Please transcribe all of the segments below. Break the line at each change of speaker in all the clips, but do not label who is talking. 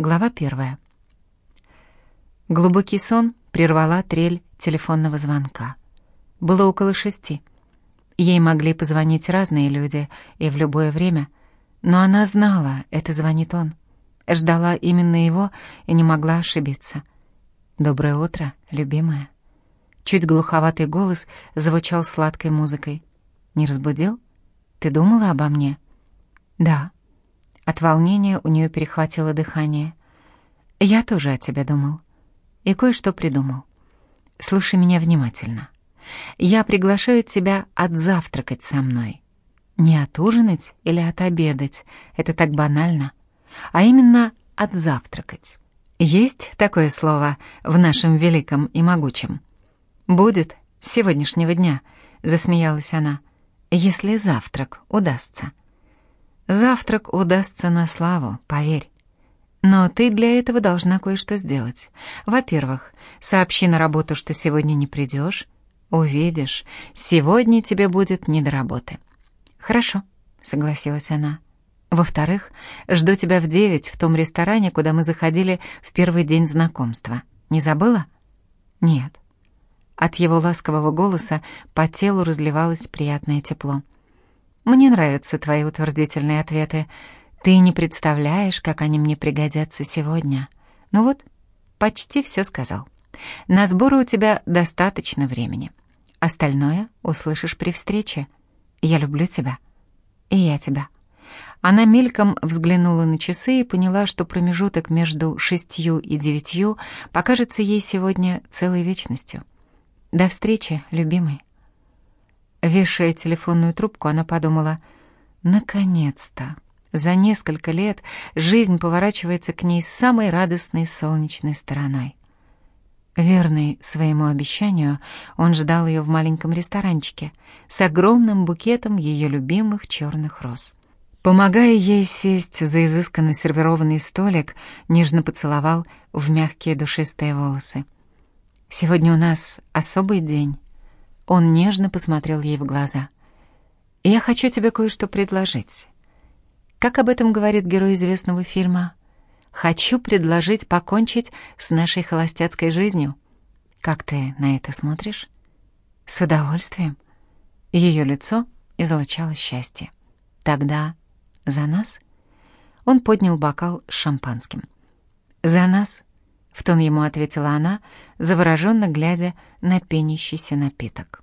Глава первая. Глубокий сон прервала трель телефонного звонка. Было около шести. Ей могли позвонить разные люди и в любое время, но она знала, это звонит он. Ждала именно его и не могла ошибиться. «Доброе утро, любимая». Чуть глуховатый голос звучал сладкой музыкой. «Не разбудил? Ты думала обо мне?» «Да». От волнения у нее перехватило дыхание. «Я тоже о тебе думал. И кое-что придумал. Слушай меня внимательно. Я приглашаю тебя отзавтракать со мной. Не отужинать или отобедать, это так банально, а именно отзавтракать. Есть такое слово в нашем великом и могучем? Будет с сегодняшнего дня, засмеялась она, если завтрак удастся. Завтрак удастся на славу, поверь. Но ты для этого должна кое-что сделать. Во-первых, сообщи на работу, что сегодня не придешь. Увидишь, сегодня тебе будет не до работы. Хорошо, согласилась она. Во-вторых, жду тебя в девять в том ресторане, куда мы заходили в первый день знакомства. Не забыла? Нет. От его ласкового голоса по телу разливалось приятное тепло. Мне нравятся твои утвердительные ответы. Ты не представляешь, как они мне пригодятся сегодня. Ну вот, почти все сказал. На сборы у тебя достаточно времени. Остальное услышишь при встрече. Я люблю тебя. И я тебя. Она мельком взглянула на часы и поняла, что промежуток между шестью и девятью покажется ей сегодня целой вечностью. До встречи, любимый. Вешая телефонную трубку, она подумала, «Наконец-то! За несколько лет жизнь поворачивается к ней с самой радостной солнечной стороной». Верный своему обещанию, он ждал ее в маленьком ресторанчике с огромным букетом ее любимых черных роз. Помогая ей сесть за изысканно сервированный столик, нежно поцеловал в мягкие душистые волосы. «Сегодня у нас особый день», он нежно посмотрел ей в глаза. «Я хочу тебе кое-что предложить. Как об этом говорит герой известного фильма? Хочу предложить покончить с нашей холостяцкой жизнью. Как ты на это смотришь?» «С удовольствием». Ее лицо излучало счастье. «Тогда за нас?» Он поднял бокал с шампанским. «За нас?» — в тон ему ответила она, завороженно глядя на пенящийся напиток.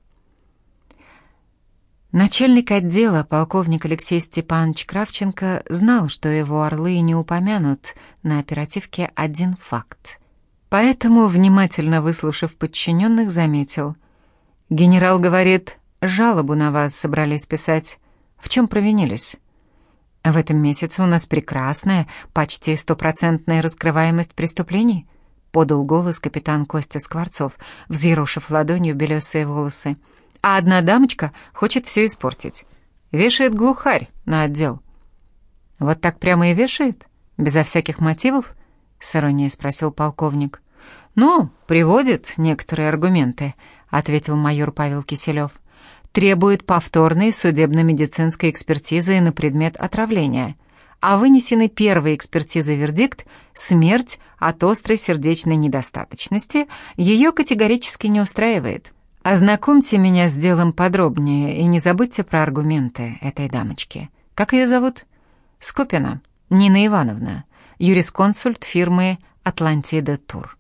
Начальник отдела, полковник Алексей Степанович Кравченко, знал, что его орлы не упомянут на оперативке один факт. Поэтому, внимательно выслушав подчиненных, заметил. «Генерал говорит, жалобу на вас собрались писать. В чем провинились?» В этом месяце у нас прекрасная, почти стопроцентная раскрываемость преступлений, подал голос капитан Костя Скворцов, взъерошив ладонью белесые волосы. А одна дамочка хочет все испортить. Вешает глухарь на отдел. Вот так прямо и вешает? Безо всяких мотивов? С иронией спросил полковник. Ну, приводит некоторые аргументы, ответил майор Павел Киселев требует повторной судебно-медицинской экспертизы на предмет отравления, а вынесенный первой экспертизой вердикт «смерть от острой сердечной недостаточности» ее категорически не устраивает. Ознакомьте меня с делом подробнее и не забудьте про аргументы этой дамочки. Как ее зовут? Скопина. Нина Ивановна, юрисконсульт фирмы «Атлантида Тур».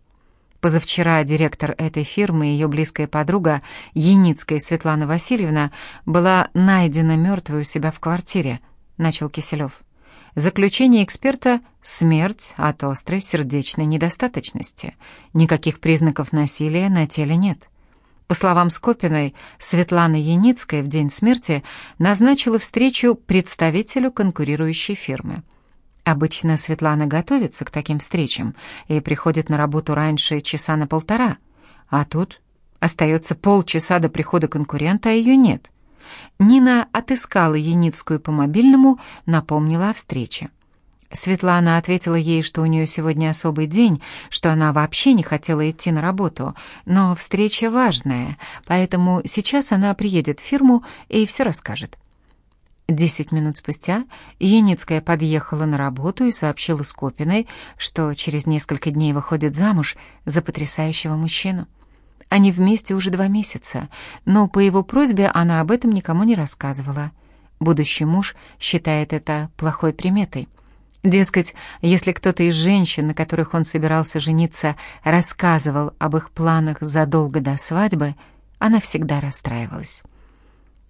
Позавчера директор этой фирмы и ее близкая подруга Яницкая Светлана Васильевна была найдена мертвой у себя в квартире, начал Киселев. Заключение эксперта – смерть от острой сердечной недостаточности. Никаких признаков насилия на теле нет. По словам Скопиной, Светлана Яницкая в день смерти назначила встречу представителю конкурирующей фирмы – Обычно Светлана готовится к таким встречам и приходит на работу раньше часа на полтора, а тут остается полчаса до прихода конкурента, а ее нет. Нина отыскала Яницкую по мобильному, напомнила о встрече. Светлана ответила ей, что у нее сегодня особый день, что она вообще не хотела идти на работу, но встреча важная, поэтому сейчас она приедет в фирму и все расскажет. Десять минут спустя Яницкая подъехала на работу и сообщила Скопиной, что через несколько дней выходит замуж за потрясающего мужчину. Они вместе уже два месяца, но по его просьбе она об этом никому не рассказывала. Будущий муж считает это плохой приметой. Дескать, если кто-то из женщин, на которых он собирался жениться, рассказывал об их планах задолго до свадьбы, она всегда расстраивалась.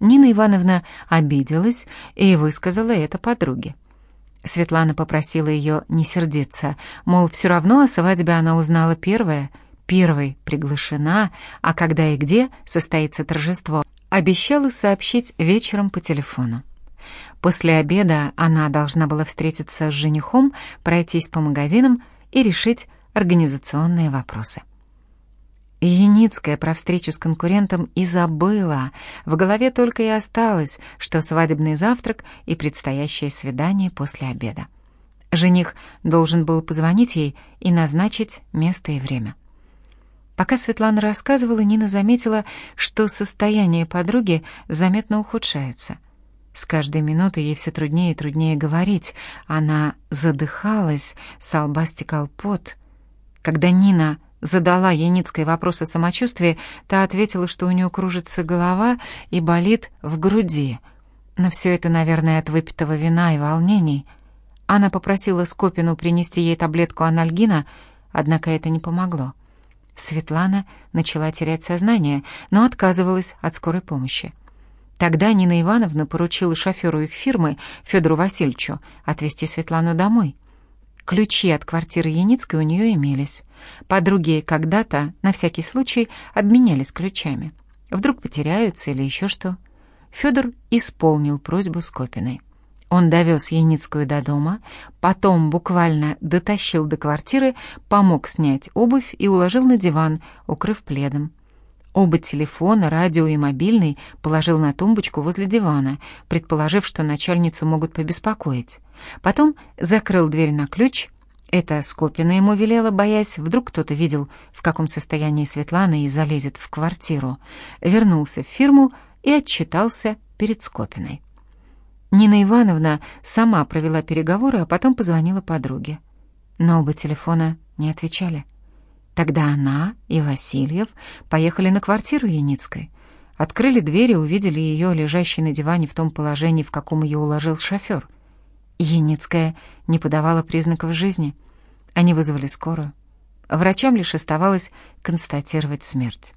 Нина Ивановна обиделась и высказала это подруге. Светлана попросила ее не сердиться, мол, все равно о свадьбе она узнала первая, первой приглашена, а когда и где состоится торжество, обещала сообщить вечером по телефону. После обеда она должна была встретиться с женихом, пройтись по магазинам и решить организационные вопросы. Яницкая про встречу с конкурентом и забыла. В голове только и осталось, что свадебный завтрак и предстоящее свидание после обеда. Жених должен был позвонить ей и назначить место и время. Пока Светлана рассказывала, Нина заметила, что состояние подруги заметно ухудшается. С каждой минутой ей все труднее и труднее говорить. Она задыхалась, с лба стекал пот. Когда Нина задала Яницкой вопрос о самочувствии, та ответила, что у нее кружится голова и болит в груди. Но все это, наверное, от выпитого вина и волнений. Она попросила Скопину принести ей таблетку анальгина, однако это не помогло. Светлана начала терять сознание, но отказывалась от скорой помощи. Тогда Нина Ивановна поручила шоферу их фирмы, Федору Васильевичу, отвезти Светлану домой. Ключи от квартиры Яницкой у нее имелись. Подруги когда-то, на всякий случай, обменялись ключами. Вдруг потеряются или еще что. Федор исполнил просьбу Скопиной. Он довез Яницкую до дома, потом буквально дотащил до квартиры, помог снять обувь и уложил на диван, укрыв пледом. Оба телефона, радио и мобильный положил на тумбочку возле дивана, предположив, что начальницу могут побеспокоить. Потом закрыл дверь на ключ. Это Скопина ему велела, боясь, вдруг кто-то видел, в каком состоянии Светлана и залезет в квартиру. Вернулся в фирму и отчитался перед Скопиной. Нина Ивановна сама провела переговоры, а потом позвонила подруге. Но оба телефона не отвечали. Тогда она и Васильев поехали на квартиру Яницкой. Открыли дверь и увидели ее, лежащей на диване в том положении, в каком ее уложил шофер — Яницкая не подавала признаков жизни. Они вызвали скорую. Врачам лишь оставалось констатировать смерть.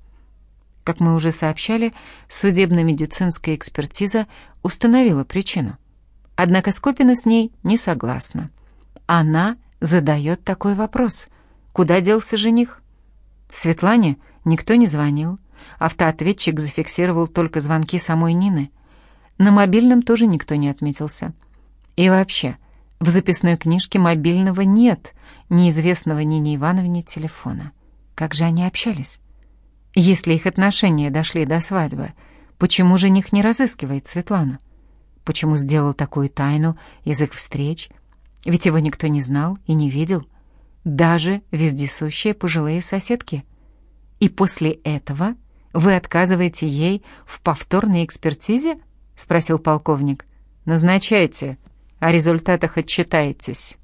Как мы уже сообщали, судебно-медицинская экспертиза установила причину. Однако Скопина с ней не согласна. Она задает такой вопрос. Куда делся жених? Светлане никто не звонил. Автоответчик зафиксировал только звонки самой Нины. На мобильном тоже никто не отметился. И вообще, в записной книжке мобильного нет, неизвестного Нине Ивановне телефона. Как же они общались? Если их отношения дошли до свадьбы, почему жених не разыскивает Светлану? Почему сделал такую тайну из их встреч? Ведь его никто не знал и не видел. Даже вездесущие пожилые соседки. И после этого вы отказываете ей в повторной экспертизе? Спросил полковник. Назначайте, о результатах отчитаетесь.